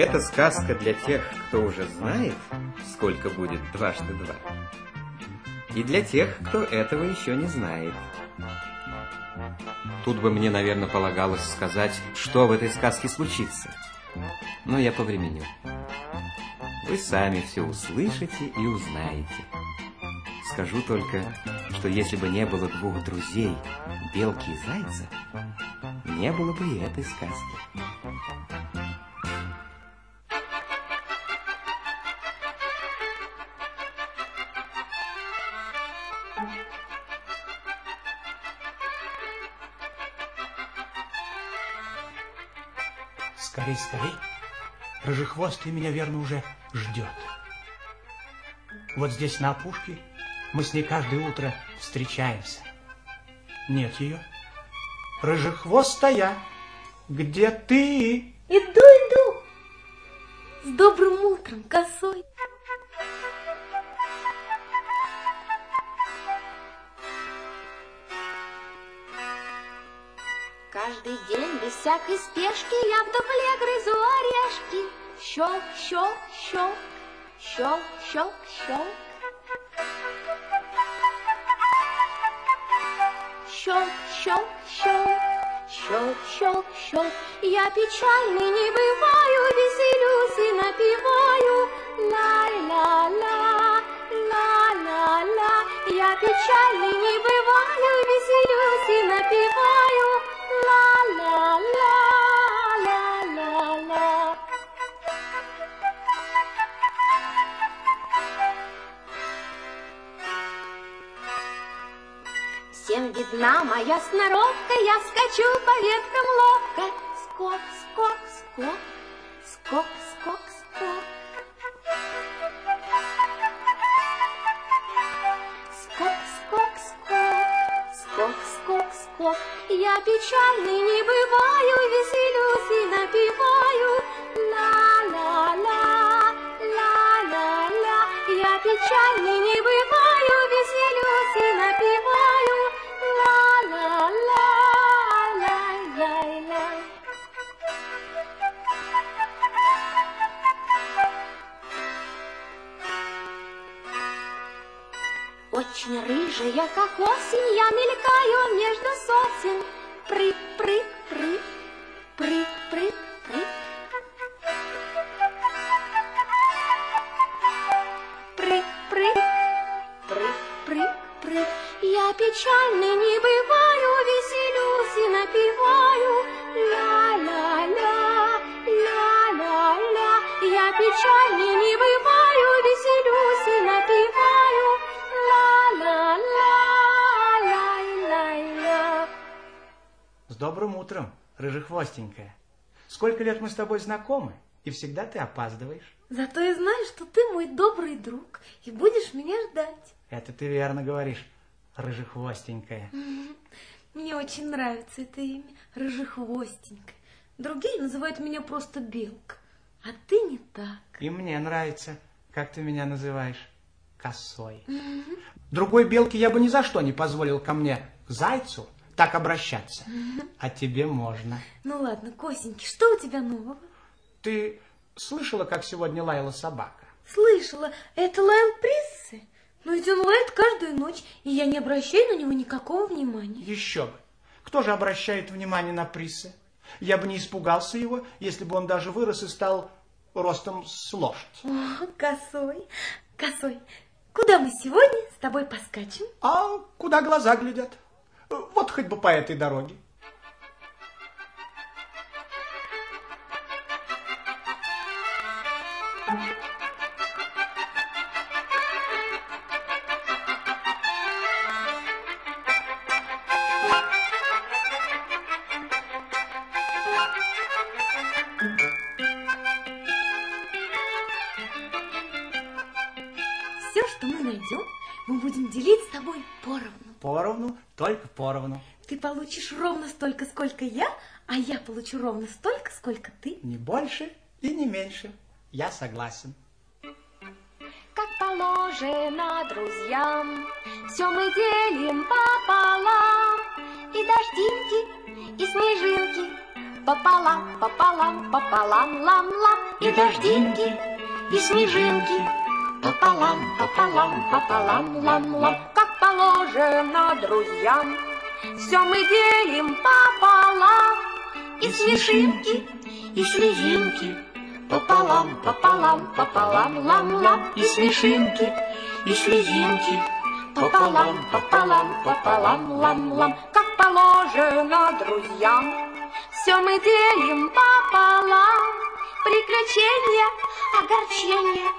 Это сказка для тех, кто уже знает, сколько будет дважды два. И для тех, кто этого еще не знает. Тут бы мне, наверное, полагалось сказать, что в этой сказке случится. Но я повременю. Вы сами все услышите и узнаете. Скажу только, что если бы не было двух друзей, белки и зайца, не было бы и этой сказки. Скорей, скорей. Рыжехвостый меня, верно, уже ждет. Вот здесь, на опушке, мы с ней каждое утро встречаемся. Нет ее. Рыжехвостая, где ты? Иду, иду. С добрым утром, косой. Каждый день без всякой спешки я вдовле грызу орешки. Щелк, щелк, щелк, щелк, щелк, щелк. Щелк, щелк, щелк, щелк, щелк, щелк. Я печальный не бываю, веселюсь и напеваю. Ла-ла-ла, ла-ла-ла. Я печальный не бываю, веселюсь и напеваю. Видна моя сноровка, я скачу по веткам ловко. Скок, скок, скок, скок, скок, скок. Скок, скок, скок, скок, скок, скок. Я печальный не бываю, веселюсь и напеваю. Осень, я мелькаю между сосен. Прыг, прыг, прыг, прыг, прыг, прыг. Прыг, прыг, прыг, прыг, прыг. Я печальный не бываю, веселюсь и напеваю. Ла-ла-ла, ла-ла-ла. Я печальный не бываю, добрым утром, рыжехвостенькая. Сколько лет мы с тобой знакомы, и всегда ты опаздываешь. Зато я знаю, что ты мой добрый друг и будешь меня ждать. Это ты верно говоришь, рыжехвостенькая. Мне очень нравится это имя, Рыжехвостенькая. Другие называют меня просто Белка, а ты не так. И мне нравится, как ты меня называешь, косой. Другой белке я бы ни за что не позволил ко мне, зайцу, так обращаться. А тебе можно. Ну ладно, Косеньки, что у тебя нового? Ты слышала, как сегодня лаяла собака? Слышала, это лаял Приссы. Но ведь он лает каждую ночь, и я не обращаю на него никакого внимания. Еще бы. Кто же обращает внимание на Приссы? Я бы не испугался его, если бы он даже вырос и стал ростом с лошадь. О, косой, косой, куда мы сегодня с тобой поскачем? А куда глаза глядят? Вот хоть бы по этой дороге. Поровну. Только поровну. Ты получишь ровно столько, сколько я, а я получу ровно столько, сколько ты. Не больше и не меньше. Я согласен. Как положено друзьям, все мы делим пополам. И дождинки, и снежинки пополам, пополам, пополам, лам-лам. И дождинки, и снежинки, пополам, пополам, пополам, лам-лам. Положено друзьям, все мы делим пополам. И смешинки, и слезинки, пополам, пополам, пополам, лам-лам. И смешинки, и слезинки, пополам, пополам, пополам, лам-лам. Как положено друзьям, все мы делим пополам. Приключения, огорчения,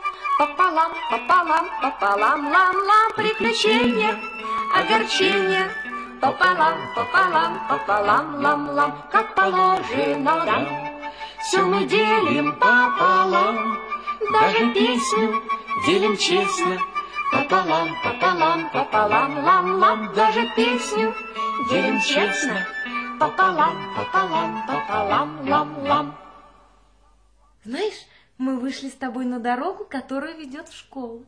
пополам, пополам, пополам, лам-лам. Приключения, огорчения, пополам, пополам, пополам, лам-лам. Как положено, да. Все мы делим пополам, даже песню делим честно. Пополам, пополам, пополам, лам-лам, даже песню делим честно. Пополам, пополам, пополам, лам-лам. Знаешь, мы вышли с тобой на дорогу, которая ведет в школу.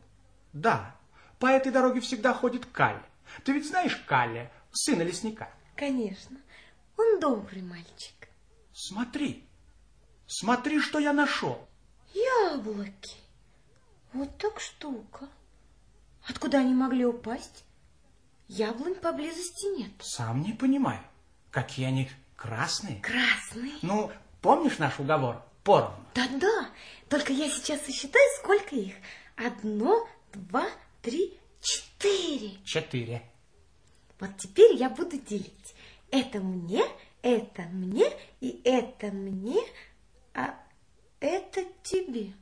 Да, по этой дороге всегда ходит Калли. Ты ведь знаешь Калли, сына лесника? Конечно, он добрый мальчик. Смотри, смотри, что я нашел. Яблоки. Вот так штука. Откуда они могли упасть? Яблонь поблизости нет. Сам не понимаю, какие они красные. Красные? Ну, помнишь наш уговор? Поровну. Да-да, только я сейчас сосчитаю, сколько их. Одно, два, три, четыре. Четыре. Вот теперь я буду делить. Это мне, это мне и это мне, а это тебе.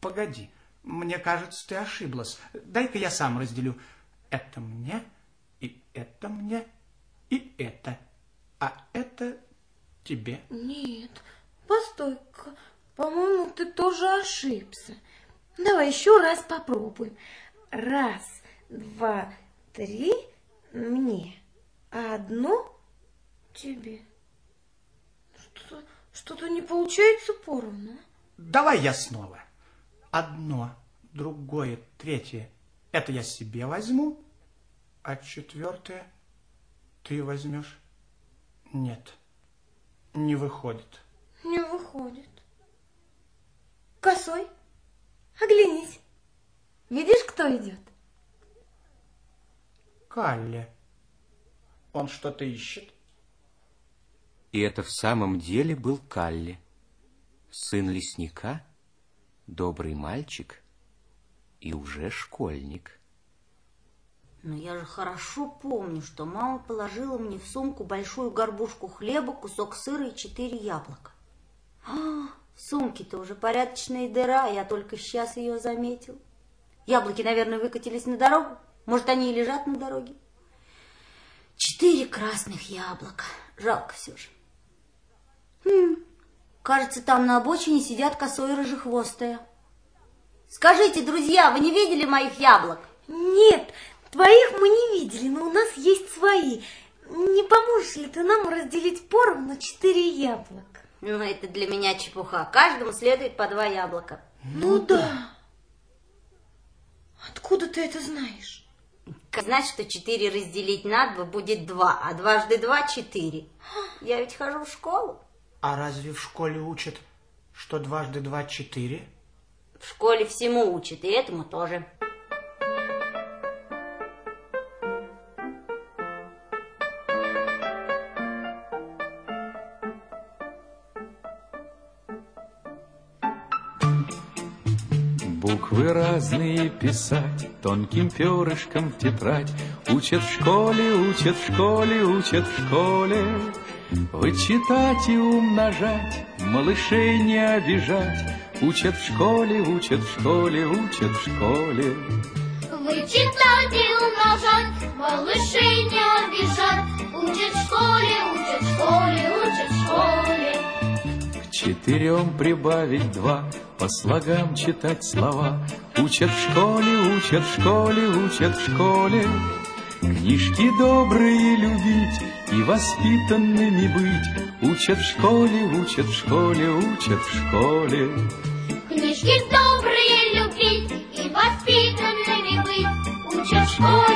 Погоди, мне кажется, ты ошиблась. Дай-ка я сам разделю. Это мне, и это мне, и это. А это тебе. Нет, постой-ка, по-моему, ты тоже ошибся. Давай еще раз попробуем. Раз, два, три, мне, а одно тебе. Что-то что не получается поровну. а? Давай я снова. Одно, другое, третье. Это я себе возьму, а четвертое ты возьмешь. Нет, не выходит. Не выходит. Косой, оглянись. Видишь, кто идет? Калле. Он что-то ищет? И это в самом деле был Калли, сын лесника, добрый мальчик и уже школьник. Но я же хорошо помню, что мама положила мне в сумку большую горбушку хлеба, кусок сыра и четыре яблока. А, в сумке-то уже порядочная дыра, я только сейчас ее заметил. Яблоки, наверное, выкатились на дорогу. Может, они и лежат на дороге. Четыре красных яблока. Жалко все же. Хм, кажется, там на обочине сидят косой и рыжехвостая. Скажите, друзья, вы не видели моих яблок? Нет, твоих мы не видели, но у нас есть свои. Не поможешь ли ты нам разделить поровну четыре яблока? Ну, это для меня чепуха. Каждому следует по два яблока. Ну да. Откуда ты это знаешь? Значит, что четыре разделить на два будет два, а дважды два – четыре. Я ведь хожу в школу. А разве в школе учат, что дважды два четыре? В школе всему учат, и этому тоже. Буквы разные писать, тонким перышком в тетрадь. Учат в школе, учат в школе, учат в школе. Вычитать и умножать, малышей не обижать. Учат в школе, учат в школе, учат в школе. Вычитать и умножать, малышей не обижать. Учат в школе, учат в школе, учат в школе. К четырем прибавить два, по слогам читать слова. Учат в школе, учат в школе, учат в школе. Книжки добрые любить и воспитанными быть. Учат в школе, учат в школе, учат в школе. Книжки добрые любить и воспитанными быть. Учат в школе,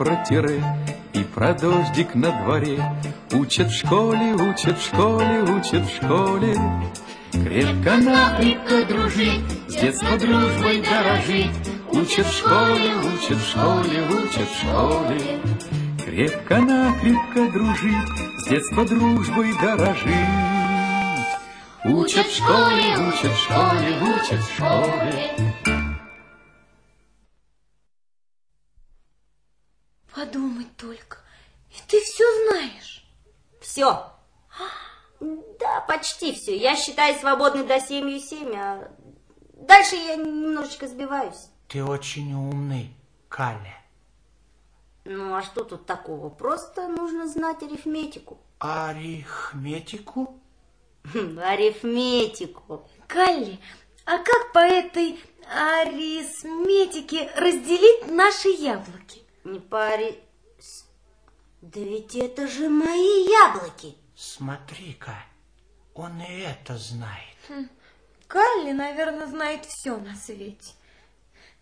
про тире, и про дождик на дворе. Учат в школе, учат в школе, учат в школе. Крепко-накрепко дружить, с детства дружбой дорожить. Учат в школе, учат в школе, учат в школе. Крепко-накрепко дружить, с детства дружбой дорожить. Учат в школе, учат в школе, учат в школе. Все. Да, почти все. Я считаю свободной до семью семь, а дальше я немножечко сбиваюсь. Ты очень умный, Калли. Ну, а что тут такого? Просто нужно знать арифметику. Арифметику? Хм, Арифметику. Калли, а как по этой арифметике разделить наши яблоки? Не пари... с- Да ведь это же мои яблоки. Смотри-ка, он и это знает. Калли, наверное, знает все на свете.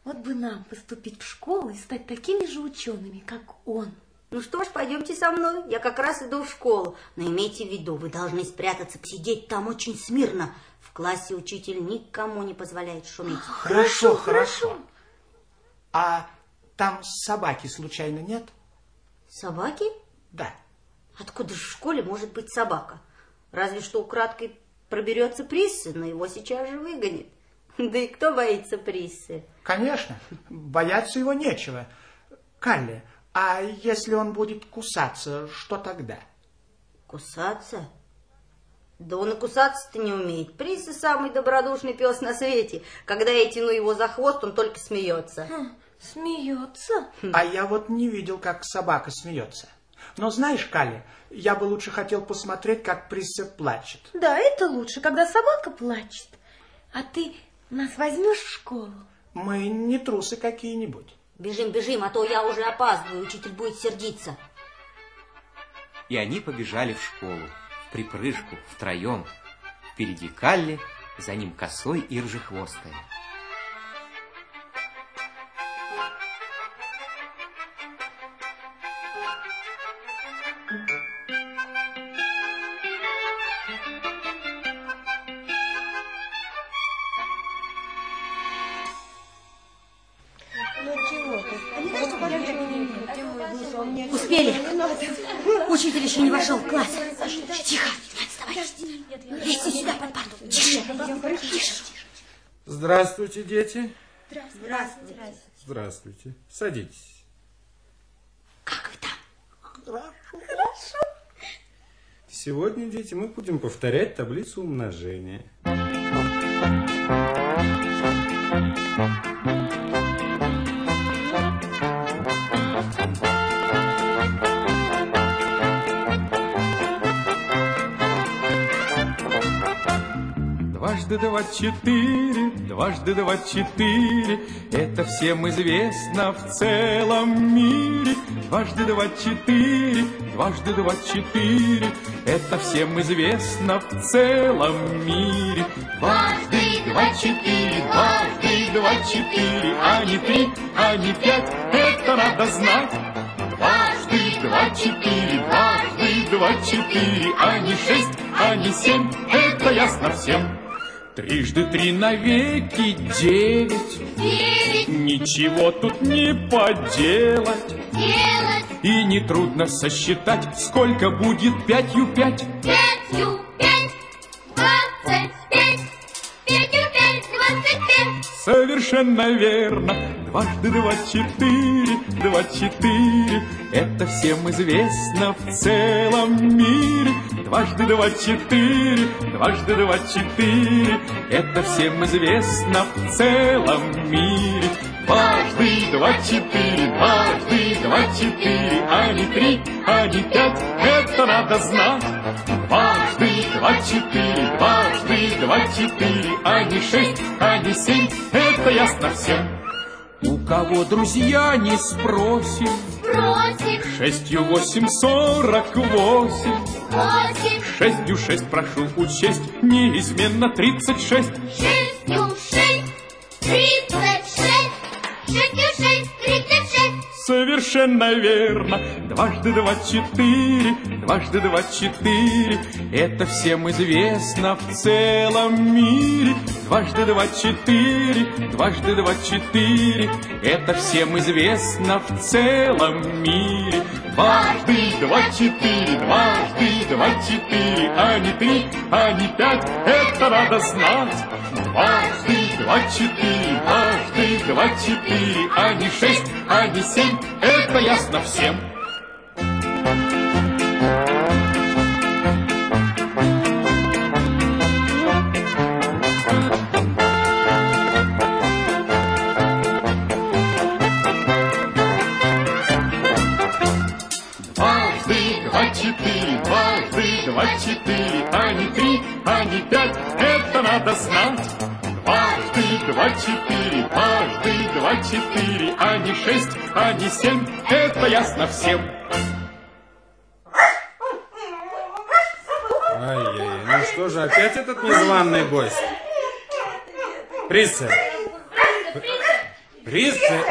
Вот бы нам поступить в школу и стать такими же учеными, как он. Ну что ж, пойдемте со мной. Я как раз иду в школу. Но имейте в виду, вы должны спрятаться, посидеть там очень смирно. В классе учитель никому не позволяет шуметь. Хорошо, хорошо. А там собаки случайно нет? Собаки? Да. Откуда же в школе может быть собака? Разве что украдкой проберется Приссы, но его сейчас же выгонит. Да и кто боится Приссы? Конечно, бояться его нечего. Калли, а если он будет кусаться, что тогда? Кусаться? Да он и кусаться-то не умеет. Присса самый добродушный пес на свете. Когда я тяну его за хвост, он только смеется. Хм, Смеется. А я вот не видел, как собака смеется. Но знаешь, Калли, я бы лучше хотел посмотреть, как Присса плачет. Да, это лучше, когда собака плачет. А ты нас возьмешь в школу? Мы не трусы какие-нибудь. Бежим, бежим, а то я уже опаздываю, учитель будет сердиться. И они побежали в школу, в припрыжку, втроем. Впереди Калли, за ним косой и ржехвостая. Успели. Учитель еще не вошел в класс. Тихо, не отставай. Лезьте сюда под парту. Тише. Тише. Здравствуйте, дети. Здравствуйте. Здравствуйте. Садитесь. Как вы там? Сегодня, дети, мы будем повторять таблицу умножения. Дважды два четыре, дважды два четыре, это всем известно в целом мире. Дважды два четыре, дважды два четыре, это всем известно в целом мире. Дважды два четыре, дважды два четыре, а не три, а не пять, это надо знать. Дважды два четыре, дважды два четыре, а не шесть, а не семь, это ясно всем. Трижды три навеки девять, Девять ничего тут не поделать. делать И нетрудно сосчитать, сколько будет пятью пять. пятью пять, двадцать пять, пятью пять, двадцать пять. Совершенно верно. Дважды два четыре, два четыре. Это всем известно в целом мире. Дважды два четыре, дважды два четыре. Это всем известно в целом мире. Дважды два четыре, дважды два четыре, а не три, а не пять. Это надо знать. Дважды два четыре, дважды два четыре, а не шесть, а не семь. Это ясно всем. У кого друзья не спросим, Просим Шестью восемь сорок восемь, восемь, Шестью шесть прошу учесть, неизменно тридцать шесть. шестью шесть, тридцать шесть, шестью шесть. Совершенно верно. Дважды два четыре, дважды два четыре. Это всем известно в целом мире. Дважды два четыре, дважды два четыре. Это всем известно в целом мире. Дважды два четыре, дважды два четыре, а не три, а не пять. Это надо знать. Дважды два четыре, дважды два четыре, а не шесть, а не семь. Это ясно всем. Два четыре, а не три, а не пять, это надо знать. Два четыре, дважды два четыре, а не шесть, а не семь, это ясно всем. Ай-яй-яй, ну что же, опять этот незваный гость? Присцель! Присцель!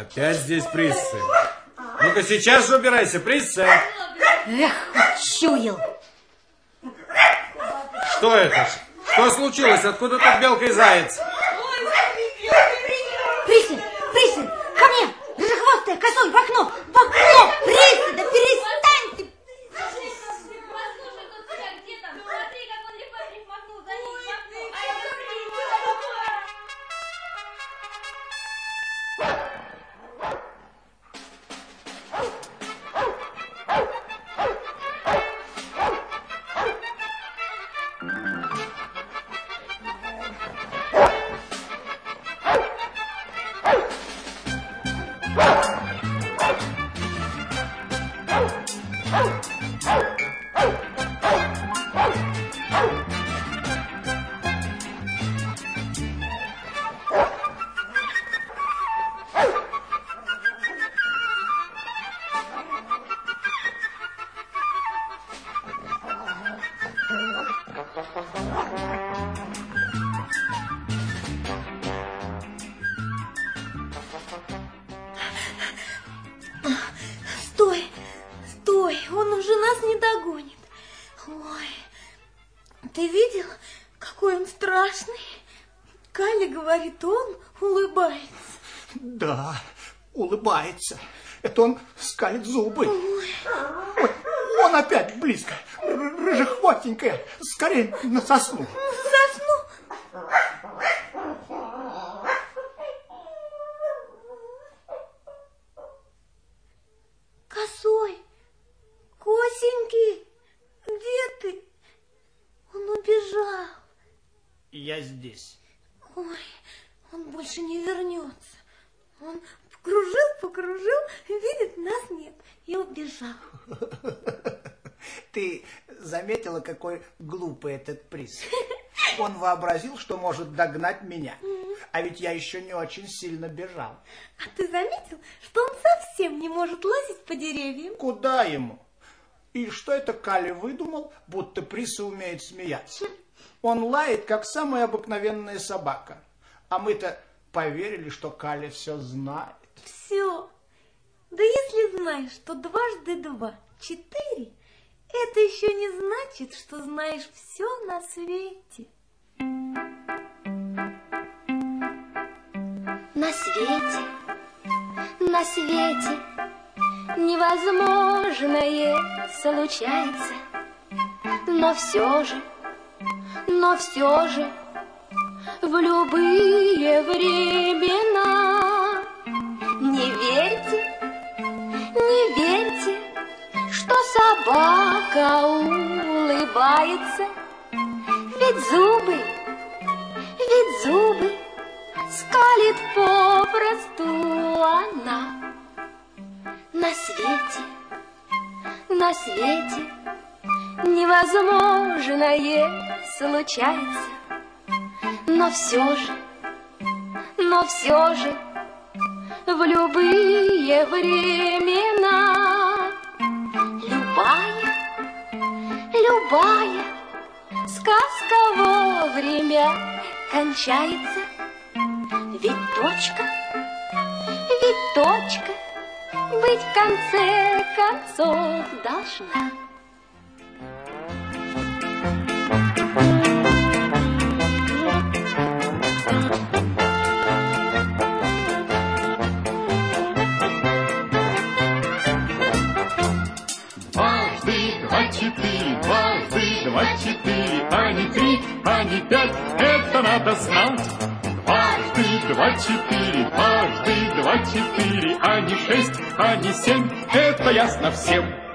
Опять здесь Присцель. Ну-ка сейчас же убирайся, Присцель! Эх, чуял. Что это? Что случилось? Откуда тут белка и заяц? Стой, стой, он уже нас не догонит. Ой, ты видел, какой он страшный? Каля говорит, он улыбается. Да, улыбается. Это он скалит зубы. Ой, он опять близко. Рыжехвостенькая. Скорее на сосну. Сосну. Косой, Косенький, где ты? Он убежал. Я здесь. Ой, он больше не вернется. Он покружил, покружил, видит, нас нет, и убежал. Ты заметила, какой глупый этот приз? Он вообразил, что может догнать меня. А ведь я еще не очень сильно бежал. А ты заметил, что он совсем не может лазить по деревьям? Куда ему? И что это Кали выдумал, будто Приса умеет смеяться? Он лает, как самая обыкновенная собака. А мы-то поверили, что Кали все знает. Все. Да если знаешь, что дважды два четыре, это еще не значит, что знаешь все на свете. На свете, на свете невозможное случается, но все же, но все же в любые времена не верьте, не верьте, собака улыбается, ведь зубы, ведь зубы скалит попросту она. На свете, на свете невозможное случается, но все же, но все же в любые времена любая сказка вовремя кончается. Ведь точка, и точка быть в конце концов должна. Надо знать. Дважды два четыре, дважды два четыре, а не шесть, а не семь, это ясно всем.